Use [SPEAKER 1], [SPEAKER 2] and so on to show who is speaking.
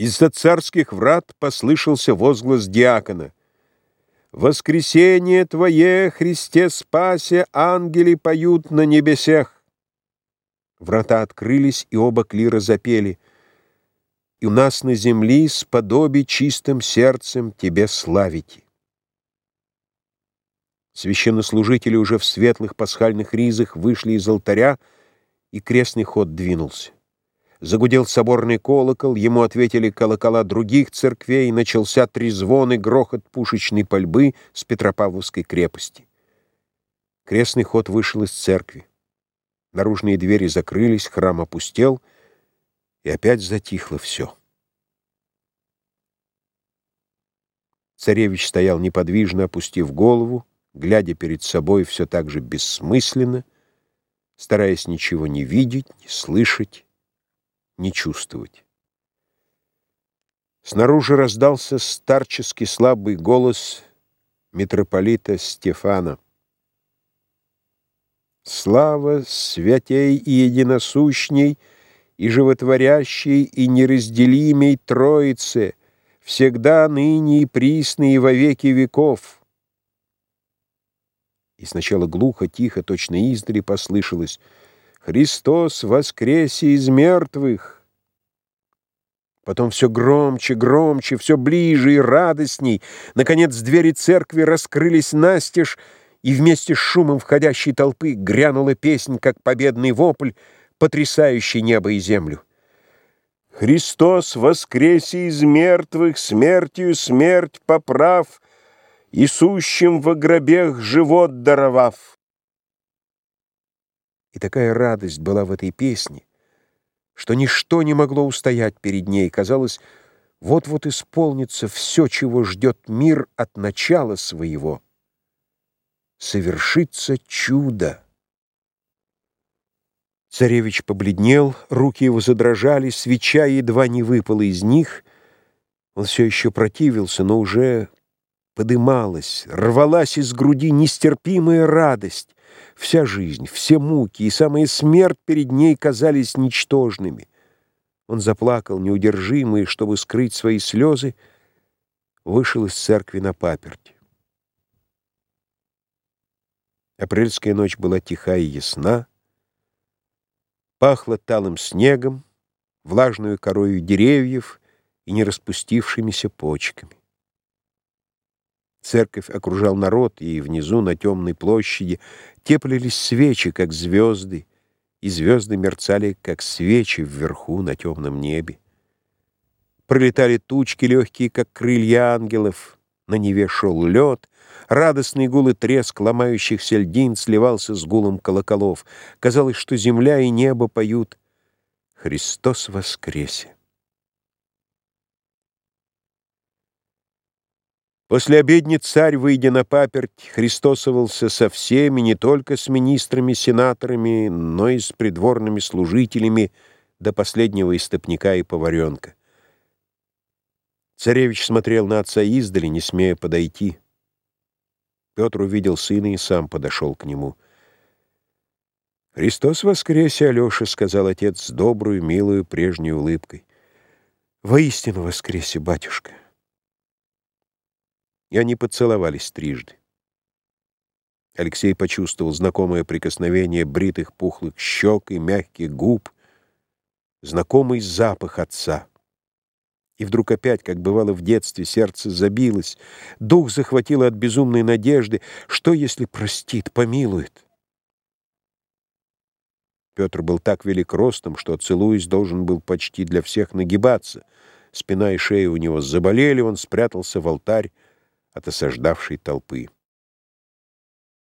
[SPEAKER 1] Из-за царских врат послышался возглас диакона. «Воскресение Твое, Христе спасе, ангели поют на небесех!» Врата открылись, и оба клира запели. «И у нас на земли сподоби чистым сердцем Тебе славите». Священнослужители уже в светлых пасхальных ризах вышли из алтаря, и крестный ход двинулся. Загудел соборный колокол, ему ответили колокола других церквей, начался трезвон и грохот пушечной пальбы с Петропавловской крепости. Крестный ход вышел из церкви. Наружные двери закрылись, храм опустел, и опять затихло все. Царевич стоял неподвижно, опустив голову, глядя перед собой все так же бессмысленно, стараясь ничего не видеть, не слышать, не чувствовать. Снаружи раздался старческий слабый голос митрополита Стефана. «Слава святей и единосущней, и животворящей, и неразделимой Троице, всегда ныне и присно и во веки веков». И сначала глухо, тихо, точно издали послышалось — Христос воскресе из мертвых. Потом все громче, громче, все ближе и радостней. Наконец двери церкви раскрылись настежь, и вместе с шумом входящей толпы грянула песнь, как победный вопль, потрясающий небо и землю. Христос воскресе из мертвых, смертью смерть поправ, и сущим во гробех живот даровав. И такая радость была в этой песне, что ничто не могло устоять перед ней. Казалось, вот-вот исполнится все, чего ждет мир от начала своего. Совершится чудо. Царевич побледнел, руки его задрожали, свеча едва не выпала из них. Он все еще противился, но уже подымалась, рвалась из груди нестерпимая радость. Вся жизнь, все муки и самая смерть перед ней казались ничтожными. Он заплакал неудержимый, чтобы скрыть свои слезы, вышел из церкви на паперть. Апрельская ночь была тиха и ясна, пахло талым снегом, влажную корою деревьев и не распустившимися почками. Церковь окружал народ, и внизу, на темной площади, теплились свечи, как звезды, и звезды мерцали, как свечи вверху на темном небе. Пролетали тучки легкие, как крылья ангелов, на Неве шел лед, радостный гул и треск ломающихся льдин сливался с гулом колоколов. Казалось, что земля и небо поют «Христос воскресе!» После обедни царь, выйдя на паперть, христосовался со всеми, не только с министрами-сенаторами, но и с придворными служителями до последнего истопника и поваренка. Царевич смотрел на отца издали, не смея подойти. Петр увидел сына и сам подошел к нему. «Христос воскресе, Алеша», — сказал отец с добрую, милую, прежней улыбкой. «Воистину воскресе, батюшка» и они поцеловались трижды. Алексей почувствовал знакомое прикосновение бритых пухлых щек и мягких губ, знакомый запах отца. И вдруг опять, как бывало в детстве, сердце забилось, дух захватило от безумной надежды, что, если простит, помилует. Петр был так велик ростом, что, целуясь, должен был почти для всех нагибаться. Спина и шея у него заболели, он спрятался в алтарь, от осаждавшей толпы.